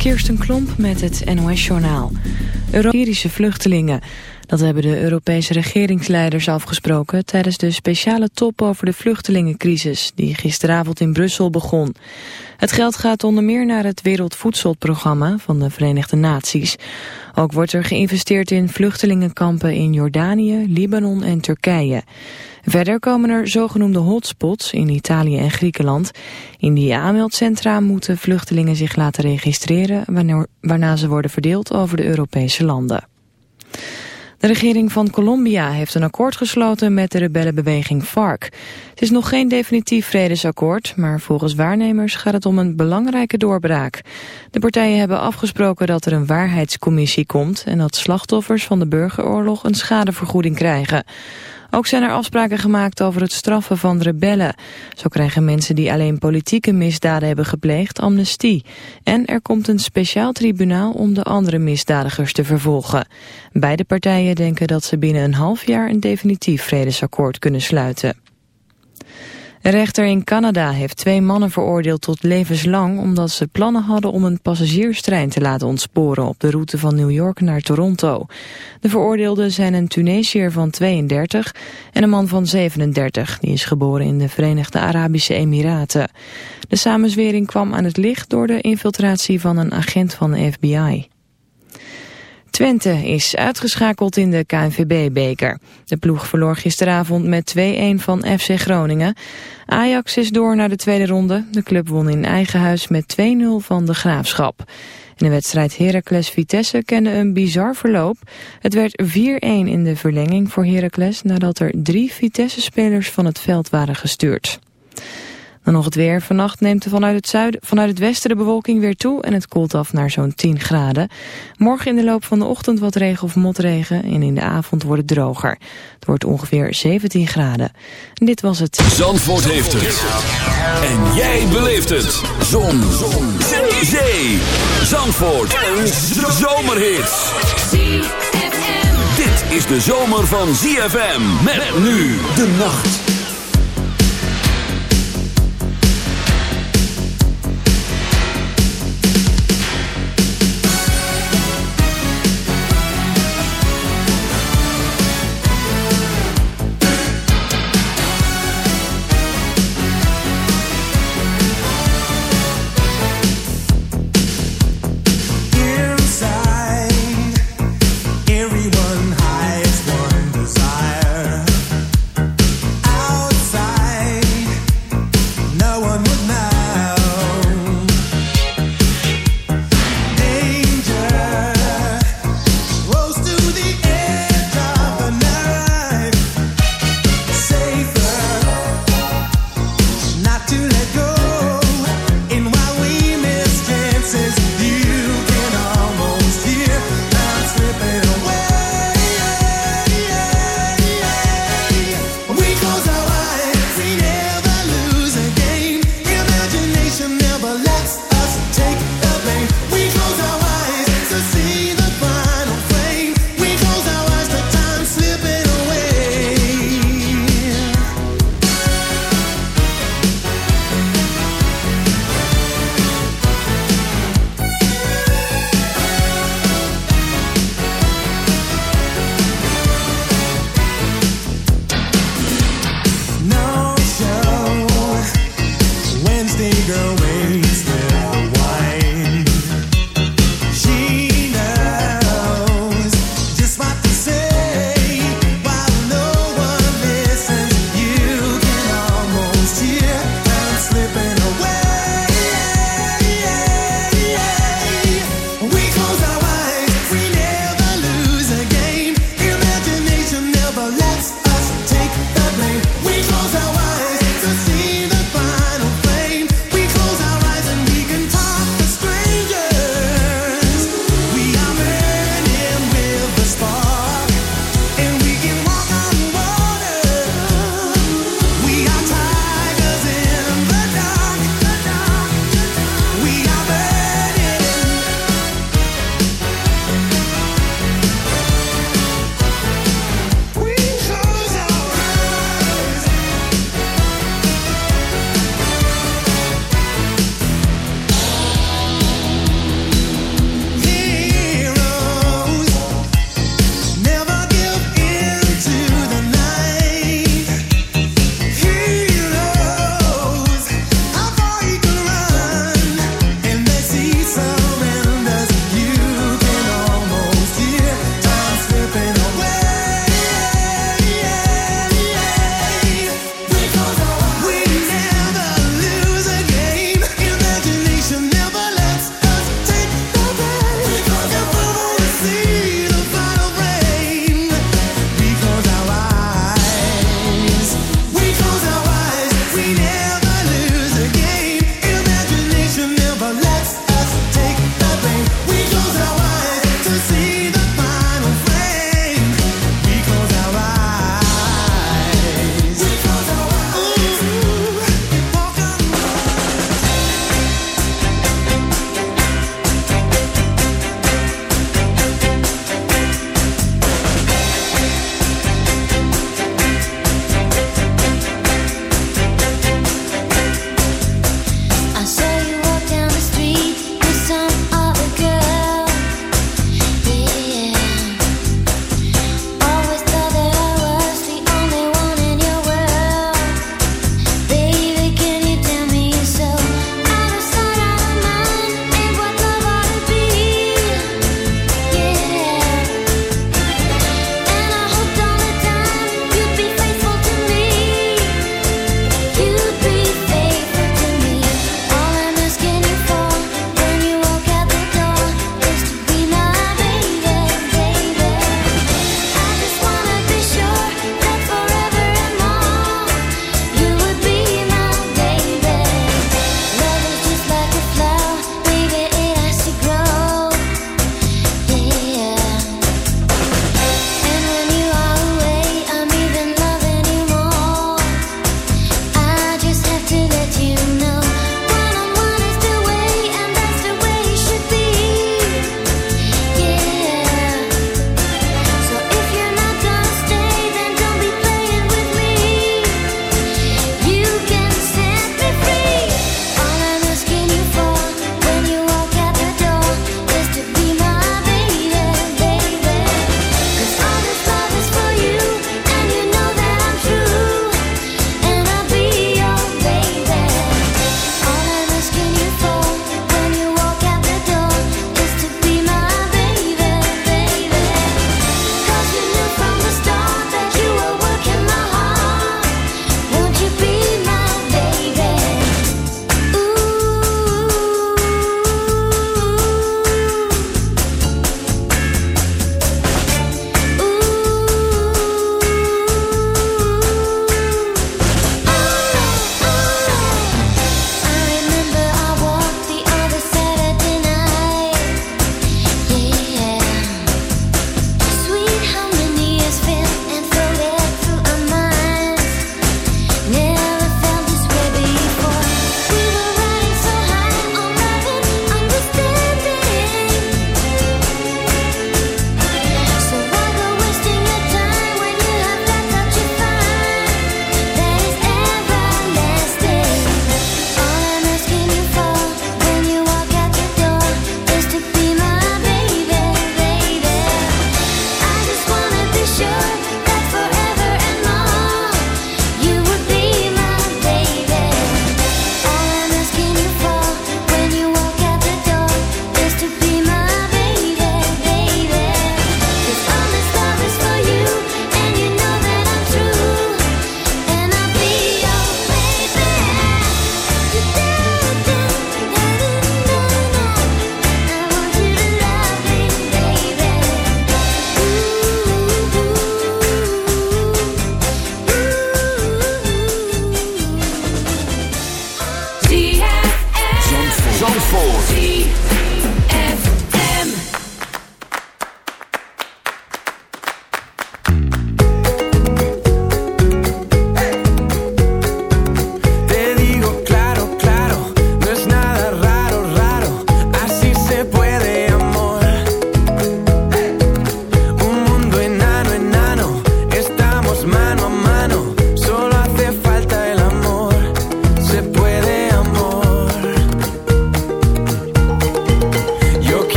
Kirsten Klomp met het NOS-journaal. Europeische vluchtelingen. Dat hebben de Europese regeringsleiders afgesproken... tijdens de speciale top over de vluchtelingencrisis... die gisteravond in Brussel begon. Het geld gaat onder meer naar het Wereldvoedselprogramma van de Verenigde Naties. Ook wordt er geïnvesteerd in vluchtelingenkampen in Jordanië, Libanon en Turkije. Verder komen er zogenoemde hotspots in Italië en Griekenland. In die aanmeldcentra moeten vluchtelingen zich laten registreren... waarna ze worden verdeeld over de Europese landen. De regering van Colombia heeft een akkoord gesloten met de rebellenbeweging FARC. Het is nog geen definitief vredesakkoord, maar volgens waarnemers gaat het om een belangrijke doorbraak. De partijen hebben afgesproken dat er een waarheidscommissie komt en dat slachtoffers van de burgeroorlog een schadevergoeding krijgen. Ook zijn er afspraken gemaakt over het straffen van rebellen. Zo krijgen mensen die alleen politieke misdaden hebben gepleegd amnestie. En er komt een speciaal tribunaal om de andere misdadigers te vervolgen. Beide partijen denken dat ze binnen een half jaar een definitief vredesakkoord kunnen sluiten. Een rechter in Canada heeft twee mannen veroordeeld tot levenslang... omdat ze plannen hadden om een passagierstrein te laten ontsporen... op de route van New York naar Toronto. De veroordeelden zijn een Tunesiër van 32 en een man van 37... die is geboren in de Verenigde Arabische Emiraten. De samenzwering kwam aan het licht door de infiltratie van een agent van de FBI. Twente is uitgeschakeld in de KNVB-beker. De ploeg verloor gisteravond met 2-1 van FC Groningen. Ajax is door naar de tweede ronde. De club won in eigen huis met 2-0 van de Graafschap. In de wedstrijd Heracles-Vitesse kende een bizar verloop. Het werd 4-1 in de verlenging voor Heracles nadat er drie Vitesse-spelers van het veld waren gestuurd. Dan nog het weer. Vannacht neemt er vanuit het, zuiden, vanuit het westen de bewolking weer toe en het koelt af naar zo'n 10 graden. Morgen in de loop van de ochtend wat regen of motregen en in de avond wordt het droger. Het wordt ongeveer 17 graden. En dit was het. Zandvoort heeft het. En jij beleeft het. Zon. Zon. Zee. Zee. Zandvoort. Een zomerhit. Dit is de zomer van ZFM. Met nu de nacht.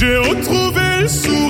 J'ai retrouvé le sourire.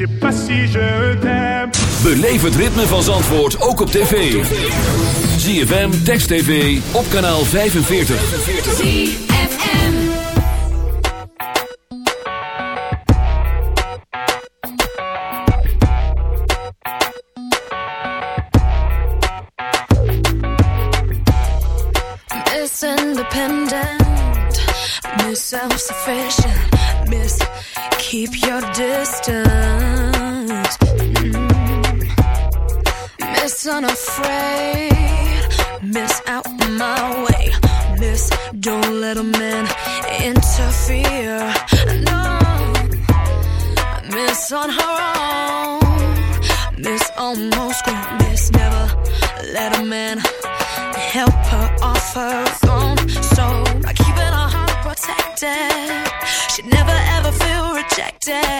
je pas si je t'aime. Beleef het ritme van Zandvoort ook op tv. ZFM, Text TV, op kanaal 45. ZFM. Miss independent, miss self-sufficient. said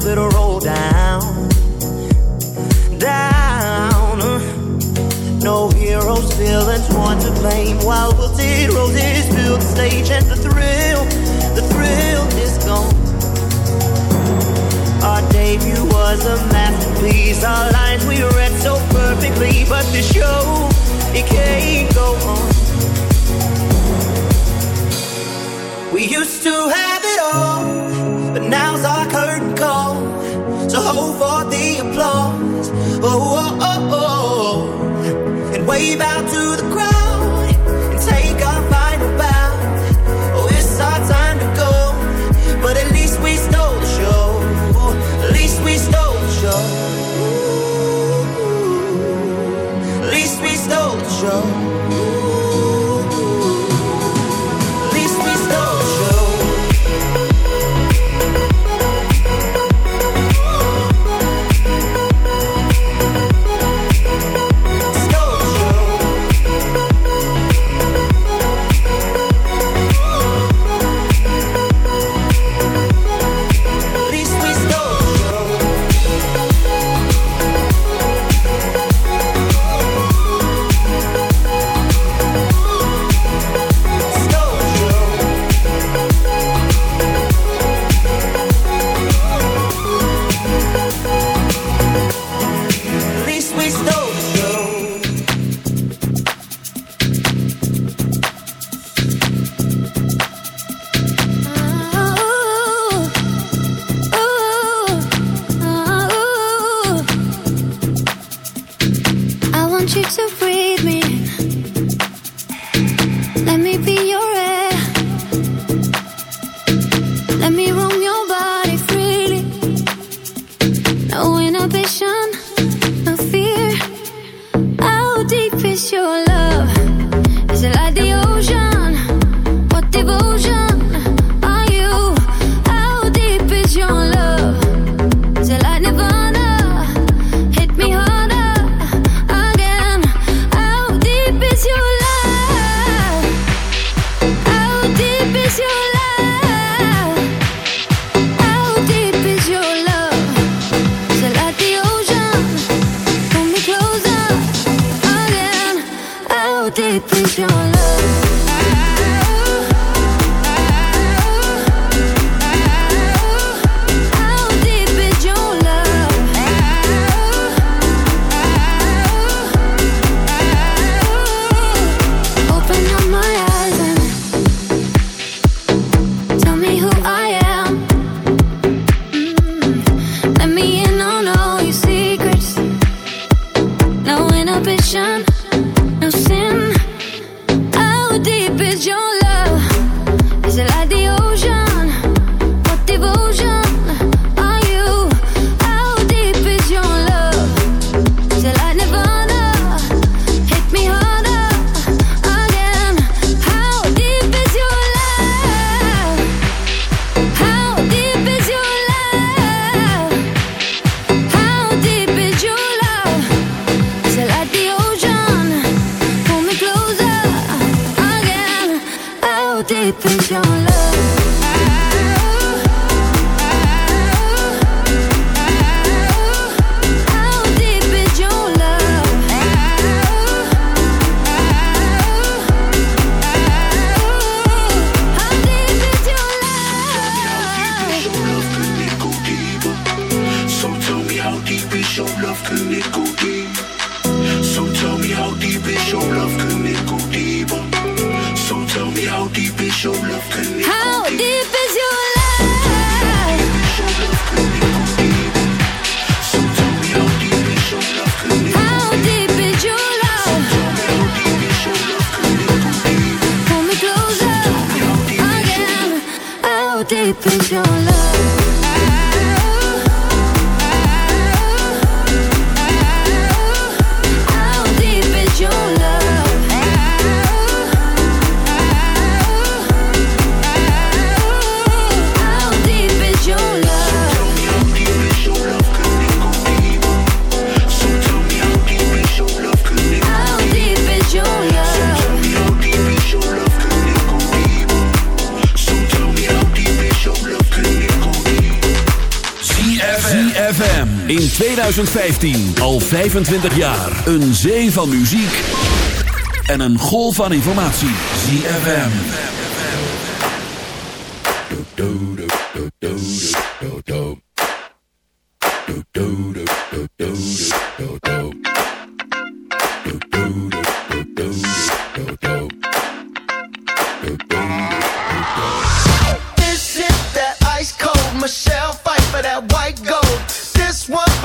Velvet roll down, down. No heroes, villains, one to blame. While wilted roses fill the stage, and the thrill, the thrill is gone. Our debut was a masterpiece. Our lines we read so perfectly, but the show it can't go on. We used to 2015, al 25 jaar. Een zee van muziek en een golf van informatie. ZFM. This is that ice cold Michelle fight for that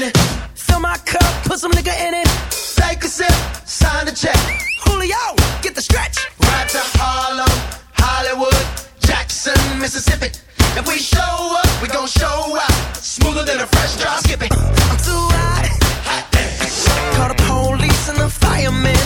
Minute. Fill my cup, put some nigga in it. Take a sip, sign the check. Julio, get the stretch. Right to Harlem, Hollywood, Jackson, Mississippi. If we show up, we gon' show out. Smoother than a fresh drop skipping. I'm too hot. Call the police and the fireman.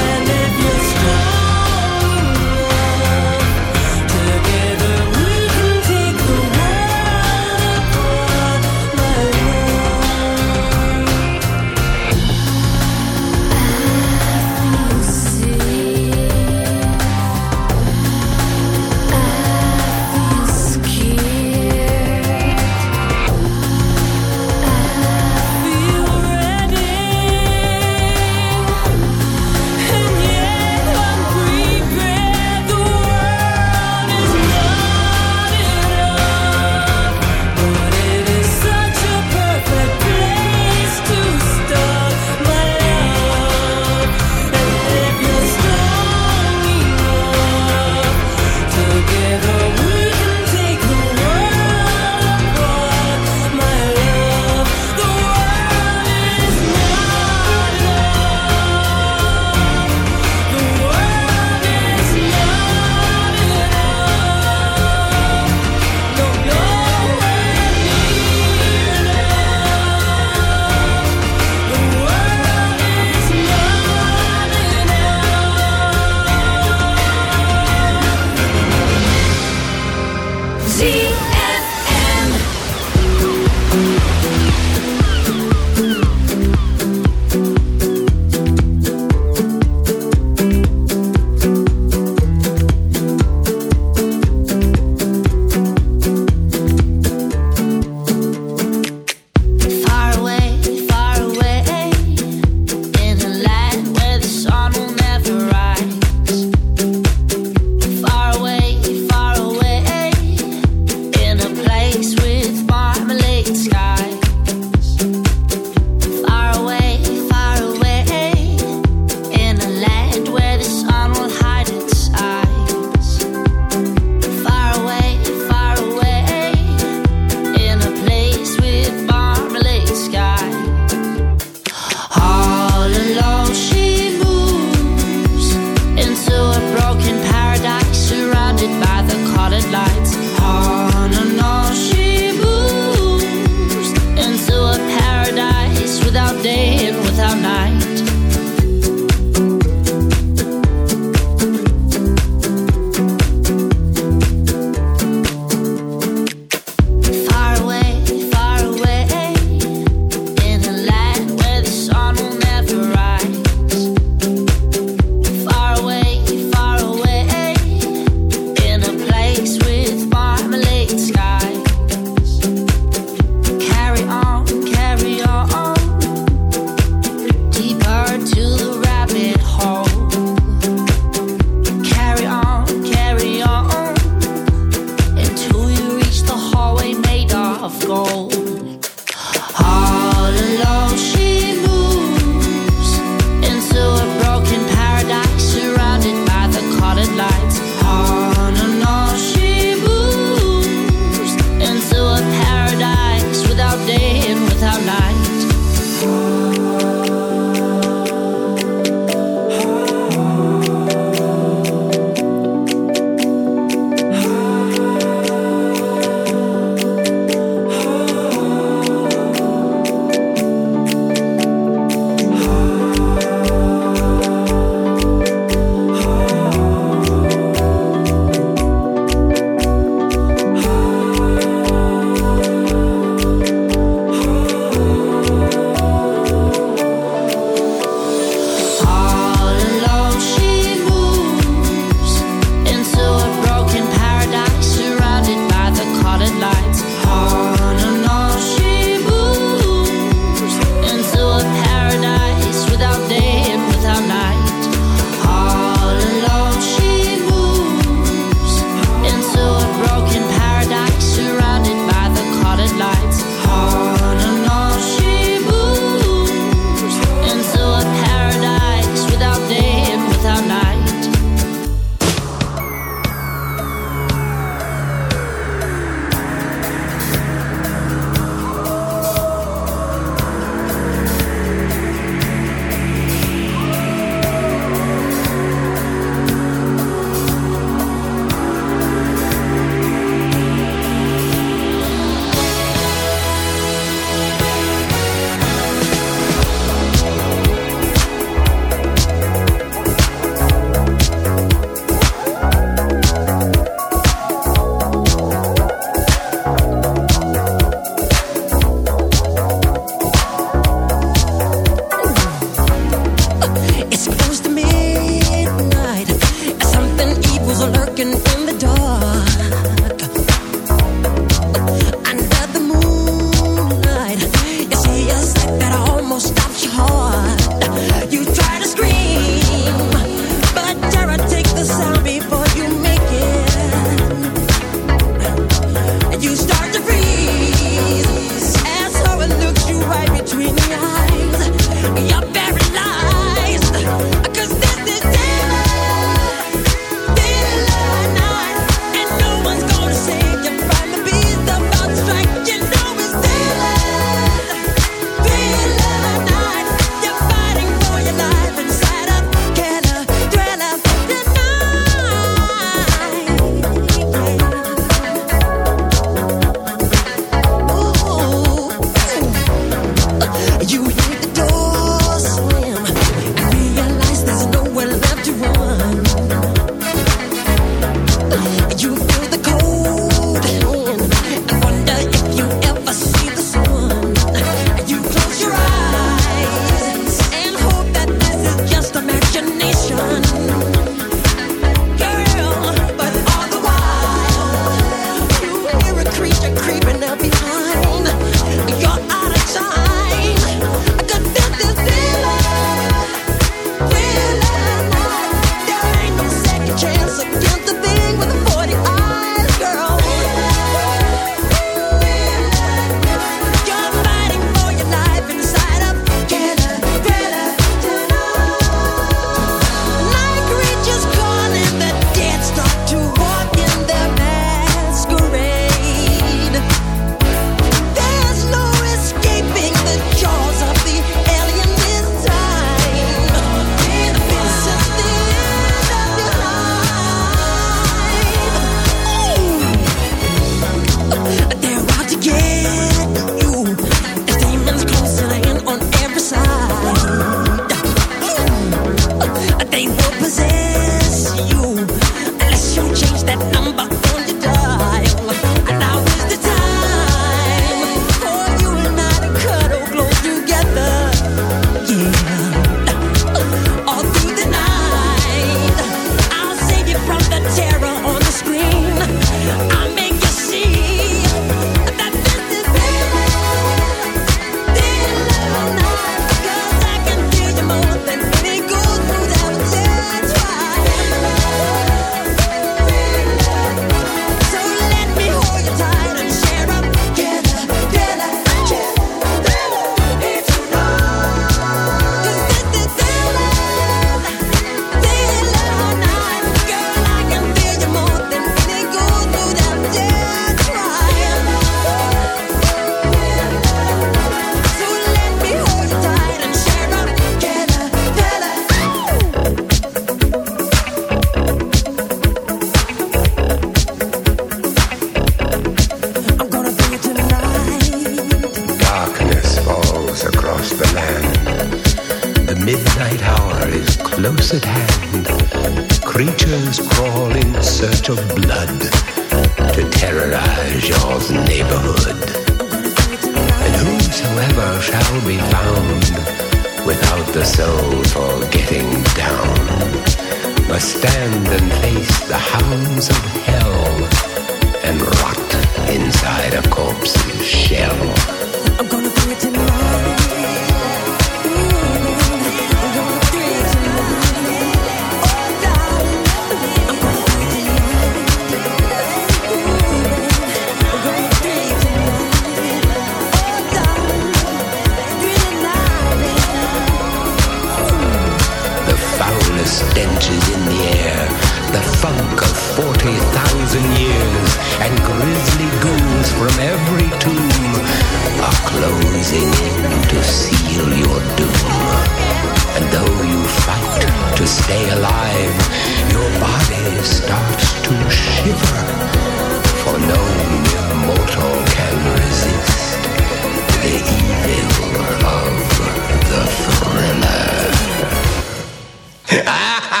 ha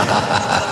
ha ha ha